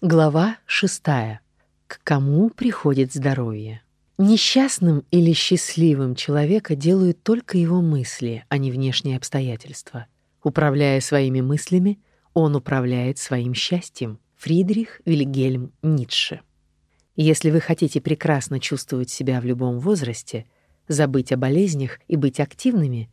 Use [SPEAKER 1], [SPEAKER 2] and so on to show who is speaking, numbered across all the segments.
[SPEAKER 1] Глава шестая. К кому приходит здоровье? Несчастным или счастливым человека делают только его мысли, а не внешние обстоятельства. Управляя своими мыслями, он управляет своим счастьем. Фридрих Вильгельм Ницше. Если вы хотите прекрасно чувствовать себя в любом возрасте, забыть о болезнях и быть активными,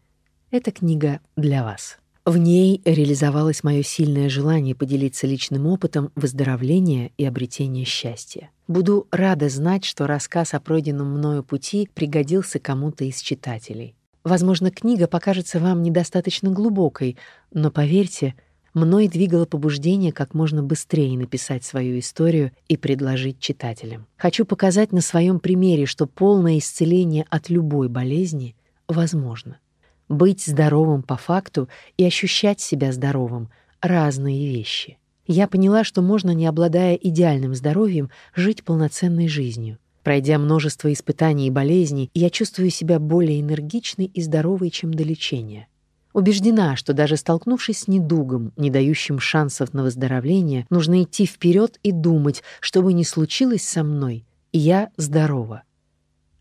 [SPEAKER 1] эта книга для вас. В ней реализовалось мое сильное желание поделиться личным опытом выздоровления и обретения счастья. Буду рада знать, что рассказ о пройденном мною пути пригодился кому-то из читателей. Возможно, книга покажется вам недостаточно глубокой, но поверьте, мной двигало побуждение как можно быстрее написать свою историю и предложить читателям. Хочу показать на своем примере, что полное исцеление от любой болезни возможно. Быть здоровым по факту и ощущать себя здоровым — разные вещи. Я поняла, что можно, не обладая идеальным здоровьем, жить полноценной жизнью. Пройдя множество испытаний и болезней, я чувствую себя более энергичной и здоровой, чем до лечения. Убеждена, что даже столкнувшись с недугом, не дающим шансов на выздоровление, нужно идти вперед и думать, что бы ни случилось со мной, я здорова.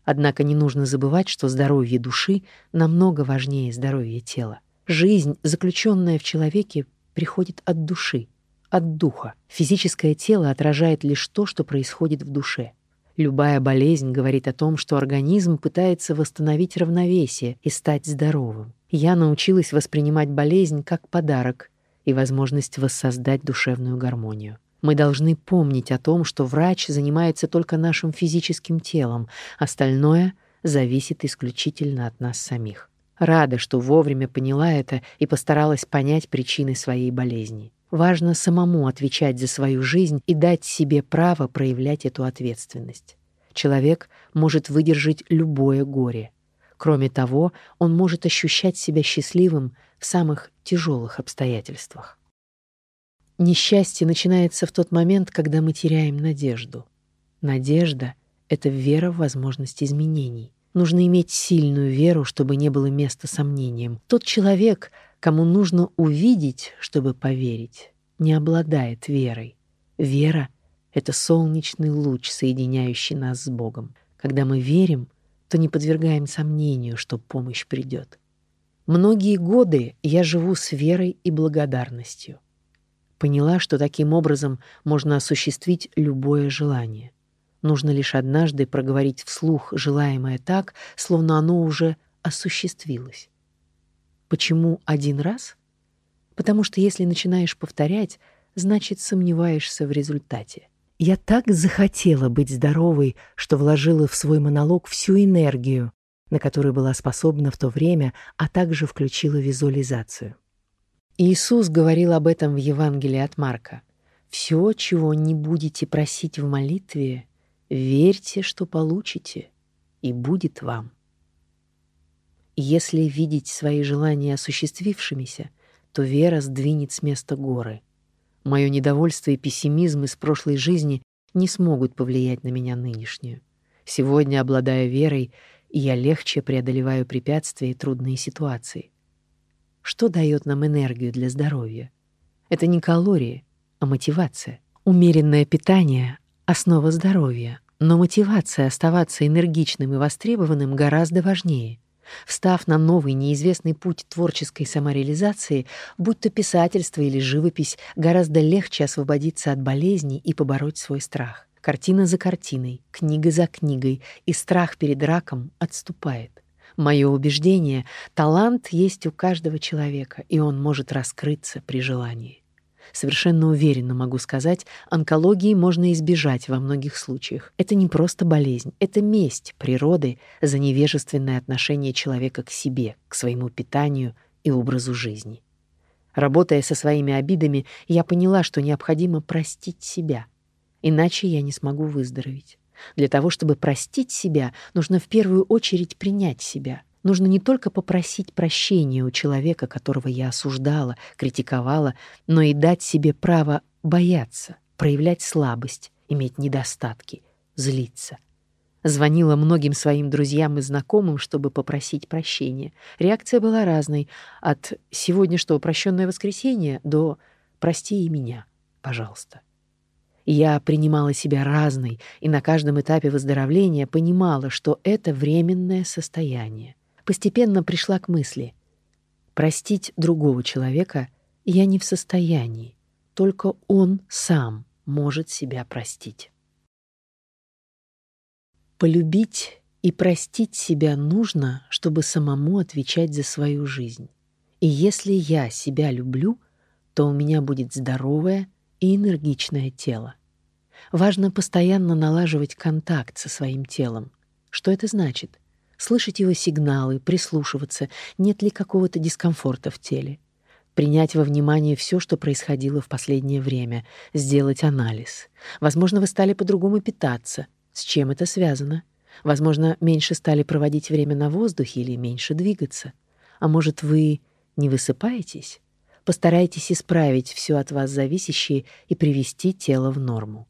[SPEAKER 1] Однако не нужно забывать, что здоровье души намного важнее здоровья тела. Жизнь, заключенная в человеке, приходит от души, от духа. Физическое тело отражает лишь то, что происходит в душе. Любая болезнь говорит о том, что организм пытается восстановить равновесие и стать здоровым. Я научилась воспринимать болезнь как подарок и возможность воссоздать душевную гармонию. Мы должны помнить о том, что врач занимается только нашим физическим телом, остальное зависит исключительно от нас самих. Рада, что вовремя поняла это и постаралась понять причины своей болезни. Важно самому отвечать за свою жизнь и дать себе право проявлять эту ответственность. Человек может выдержать любое горе. Кроме того, он может ощущать себя счастливым в самых тяжелых обстоятельствах. Несчастье начинается в тот момент, когда мы теряем надежду. Надежда — это вера в возможность изменений. Нужно иметь сильную веру, чтобы не было места сомнениям. Тот человек, кому нужно увидеть, чтобы поверить, не обладает верой. Вера — это солнечный луч, соединяющий нас с Богом. Когда мы верим, то не подвергаем сомнению, что помощь придет. Многие годы я живу с верой и благодарностью. Поняла, что таким образом можно осуществить любое желание. Нужно лишь однажды проговорить вслух желаемое так, словно оно уже осуществилось. Почему один раз? Потому что если начинаешь повторять, значит, сомневаешься в результате. Я так захотела быть здоровой, что вложила в свой монолог всю энергию, на которую была способна в то время, а также включила визуализацию. Иисус говорил об этом в Евангелии от Марка. «Все, чего не будете просить в молитве, верьте, что получите, и будет вам». Если видеть свои желания осуществившимися, то вера сдвинет с места горы. Мое недовольство и пессимизм из прошлой жизни не смогут повлиять на меня нынешнюю. Сегодня, обладая верой, я легче преодолеваю препятствия и трудные ситуации. Что дает нам энергию для здоровья? Это не калории, а мотивация. Умеренное питание — основа здоровья, но мотивация оставаться энергичным и востребованным гораздо важнее. Встав на новый неизвестный путь творческой самореализации, будь то писательство или живопись, гораздо легче освободиться от болезней и побороть свой страх. Картина за картиной, книга за книгой, и страх перед раком отступает. Мое убеждение — талант есть у каждого человека, и он может раскрыться при желании. Совершенно уверенно могу сказать, онкологии можно избежать во многих случаях. Это не просто болезнь, это месть природы за невежественное отношение человека к себе, к своему питанию и образу жизни. Работая со своими обидами, я поняла, что необходимо простить себя, иначе я не смогу выздороветь. Для того, чтобы простить себя, нужно в первую очередь принять себя. Нужно не только попросить прощения у человека, которого я осуждала, критиковала, но и дать себе право бояться, проявлять слабость, иметь недостатки, злиться. Звонила многим своим друзьям и знакомым, чтобы попросить прощения. Реакция была разной, от «сегодня что, прощенное воскресенье» до «прости и меня, пожалуйста». Я принимала себя разной и на каждом этапе выздоровления понимала, что это временное состояние. Постепенно пришла к мысли: простить другого человека я не в состоянии, только он сам может себя простить. Полюбить и простить себя нужно, чтобы самому отвечать за свою жизнь. И если я себя люблю, то у меня будет здоровое и энергичное тело. Важно постоянно налаживать контакт со своим телом. Что это значит? Слышать его сигналы, прислушиваться, нет ли какого-то дискомфорта в теле. Принять во внимание все, что происходило в последнее время, сделать анализ. Возможно, вы стали по-другому питаться. С чем это связано? Возможно, меньше стали проводить время на воздухе или меньше двигаться. А может, вы не высыпаетесь? Постарайтесь исправить все от вас зависящее и привести тело в норму.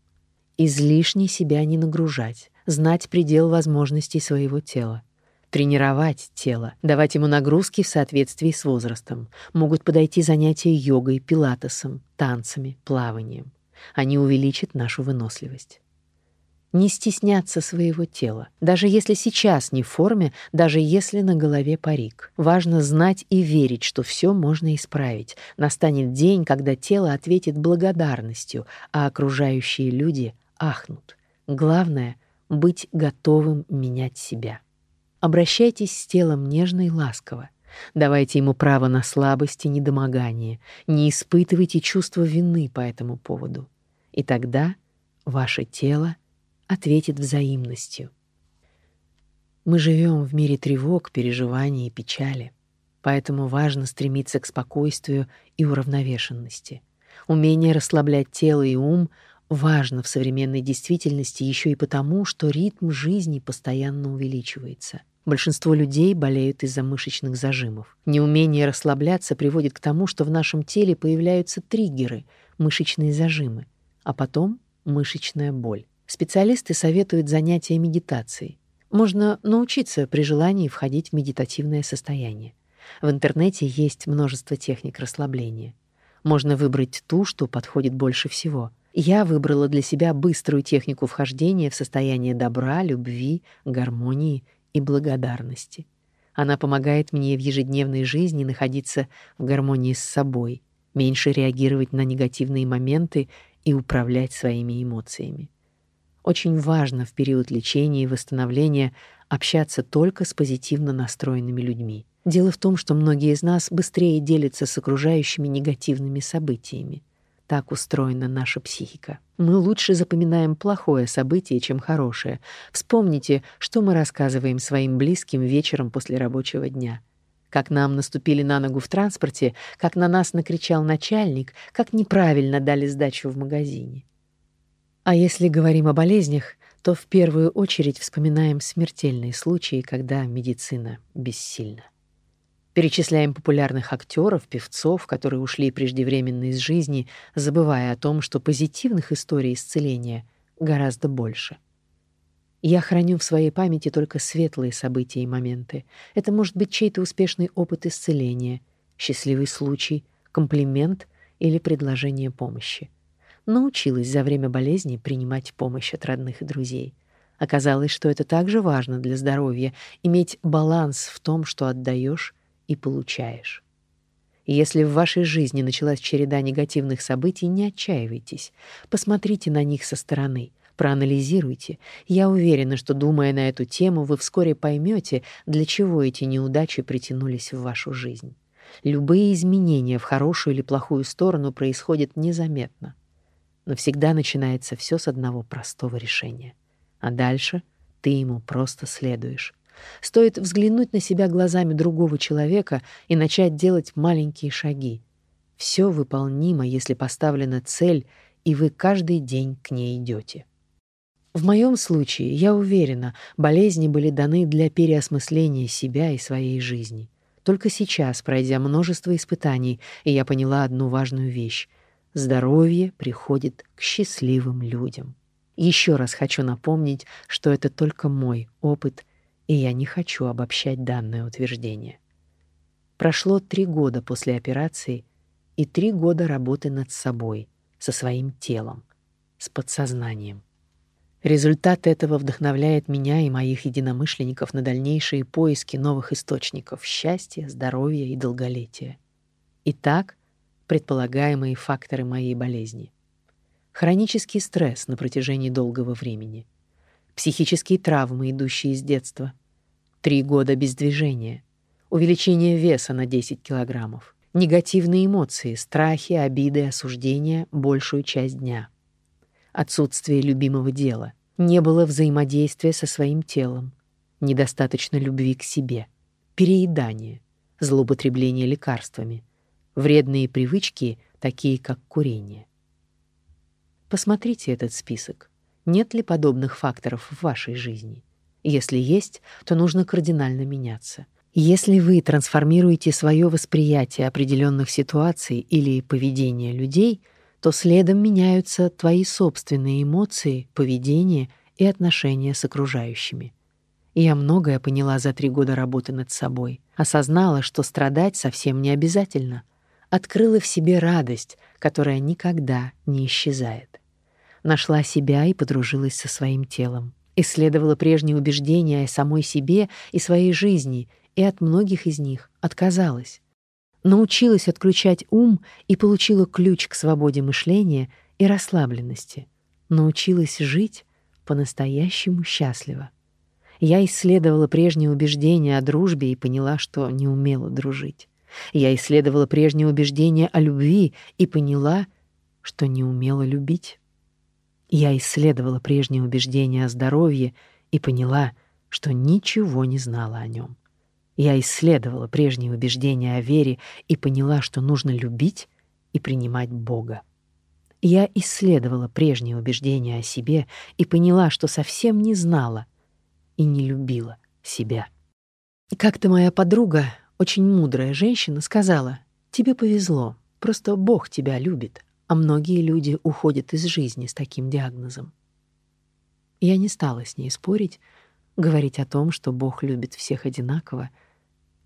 [SPEAKER 1] Излишне себя не нагружать, знать предел возможностей своего тела. Тренировать тело, давать ему нагрузки в соответствии с возрастом. Могут подойти занятия йогой, пилатесом, танцами, плаванием. Они увеличат нашу выносливость не стесняться своего тела, даже если сейчас не в форме, даже если на голове парик. Важно знать и верить, что все можно исправить. Настанет день, когда тело ответит благодарностью, а окружающие люди ахнут. Главное — быть готовым менять себя. Обращайтесь с телом нежно и ласково. Давайте ему право на слабость и недомогание. Не испытывайте чувства вины по этому поводу. И тогда ваше тело — ответит взаимностью. Мы живем в мире тревог, переживаний и печали, поэтому важно стремиться к спокойствию и уравновешенности. Умение расслаблять тело и ум важно в современной действительности еще и потому, что ритм жизни постоянно увеличивается. Большинство людей болеют из-за мышечных зажимов. Неумение расслабляться приводит к тому, что в нашем теле появляются триггеры, мышечные зажимы, а потом мышечная боль. Специалисты советуют занятия медитацией. Можно научиться при желании входить в медитативное состояние. В интернете есть множество техник расслабления. Можно выбрать ту, что подходит больше всего. Я выбрала для себя быструю технику вхождения в состояние добра, любви, гармонии и благодарности. Она помогает мне в ежедневной жизни находиться в гармонии с собой, меньше реагировать на негативные моменты и управлять своими эмоциями. Очень важно в период лечения и восстановления общаться только с позитивно настроенными людьми. Дело в том, что многие из нас быстрее делятся с окружающими негативными событиями. Так устроена наша психика. Мы лучше запоминаем плохое событие, чем хорошее. Вспомните, что мы рассказываем своим близким вечером после рабочего дня. Как нам наступили на ногу в транспорте, как на нас накричал начальник, как неправильно дали сдачу в магазине. А если говорим о болезнях, то в первую очередь вспоминаем смертельные случаи, когда медицина бессильна. Перечисляем популярных актеров, певцов, которые ушли преждевременно из жизни, забывая о том, что позитивных историй исцеления гораздо больше. Я храню в своей памяти только светлые события и моменты. Это может быть чей-то успешный опыт исцеления, счастливый случай, комплимент или предложение помощи научилась за время болезни принимать помощь от родных и друзей. Оказалось, что это также важно для здоровья — иметь баланс в том, что отдаешь и получаешь. Если в вашей жизни началась череда негативных событий, не отчаивайтесь. Посмотрите на них со стороны, проанализируйте. Я уверена, что, думая на эту тему, вы вскоре поймете, для чего эти неудачи притянулись в вашу жизнь. Любые изменения в хорошую или плохую сторону происходят незаметно но всегда начинается все с одного простого решения. А дальше ты ему просто следуешь. Стоит взглянуть на себя глазами другого человека и начать делать маленькие шаги. Все выполнимо, если поставлена цель, и вы каждый день к ней идете. В моем случае, я уверена, болезни были даны для переосмысления себя и своей жизни. Только сейчас, пройдя множество испытаний, я поняла одну важную вещь здоровье приходит к счастливым людям. Еще раз хочу напомнить, что это только мой опыт, и я не хочу обобщать данное утверждение. Прошло три года после операции и три года работы над собой, со своим телом. с подсознанием. Результат этого вдохновляет меня и моих единомышленников на дальнейшие поиски новых источников счастья, здоровья и долголетия. Итак, предполагаемые факторы моей болезни. Хронический стресс на протяжении долгого времени. Психические травмы, идущие из детства. Три года без движения. Увеличение веса на 10 килограммов. Негативные эмоции, страхи, обиды, осуждения большую часть дня. Отсутствие любимого дела. Не было взаимодействия со своим телом. Недостаточно любви к себе. Переедание. Злоупотребление лекарствами вредные привычки, такие как курение. Посмотрите этот список. Нет ли подобных факторов в вашей жизни? Если есть, то нужно кардинально меняться. Если вы трансформируете свое восприятие определенных ситуаций или поведения людей, то следом меняются твои собственные эмоции, поведение и отношения с окружающими. Я многое поняла за три года работы над собой, осознала, что страдать совсем не обязательно — открыла в себе радость, которая никогда не исчезает. Нашла себя и подружилась со своим телом. Исследовала прежние убеждения о самой себе и своей жизни, и от многих из них отказалась. Научилась отключать ум и получила ключ к свободе мышления и расслабленности. Научилась жить по-настоящему счастливо. Я исследовала прежние убеждения о дружбе и поняла, что не умела дружить. Я исследовала прежние убеждения о любви и поняла, что не умела любить. Я исследовала прежние убеждения о здоровье и поняла, что ничего не знала о нем. Я исследовала прежние убеждения о вере и поняла, что нужно любить и принимать Бога. Я исследовала прежние убеждения о себе и поняла, что совсем не знала и не любила себя. Как-то моя подруга очень мудрая женщина сказала, «Тебе повезло, просто Бог тебя любит, а многие люди уходят из жизни с таким диагнозом». Я не стала с ней спорить, говорить о том, что Бог любит всех одинаково,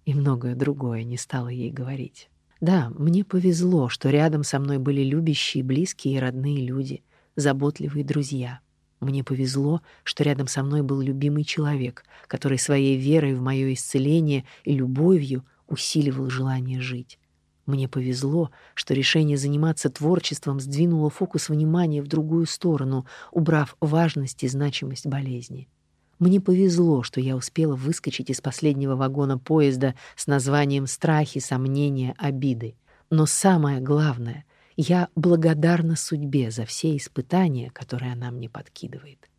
[SPEAKER 1] и многое другое не стала ей говорить. Да, мне повезло, что рядом со мной были любящие, близкие и родные люди, заботливые друзья — мне повезло, что рядом со мной был любимый человек, который своей верой в мое исцеление и любовью усиливал желание жить. Мне повезло, что решение заниматься творчеством сдвинуло фокус внимания в другую сторону, убрав важность и значимость болезни. Мне повезло, что я успела выскочить из последнего вагона поезда с названием «Страхи, сомнения, обиды». Но самое главное, я благодарна судьбе за все испытания, которые она мне подкидывает.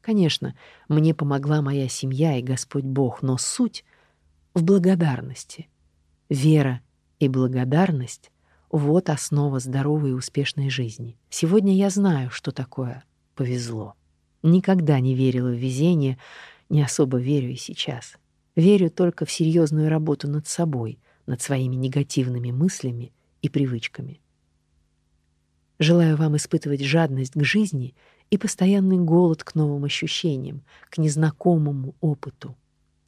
[SPEAKER 1] Конечно, мне помогла моя семья и Господь Бог, но суть в благодарности. Вера и благодарность — вот основа здоровой и успешной жизни. Сегодня я знаю, что такое повезло. Никогда не верила в везение, не особо верю и сейчас. Верю только в серьезную работу над собой, над своими негативными мыслями и привычками. Желаю вам испытывать жадность к жизни и постоянный голод к новым ощущениям, к незнакомому опыту.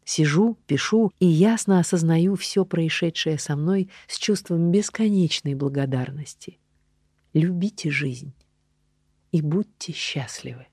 [SPEAKER 1] Сижу, пишу и ясно осознаю все происшедшее со мной с чувством бесконечной благодарности. Любите жизнь и будьте счастливы.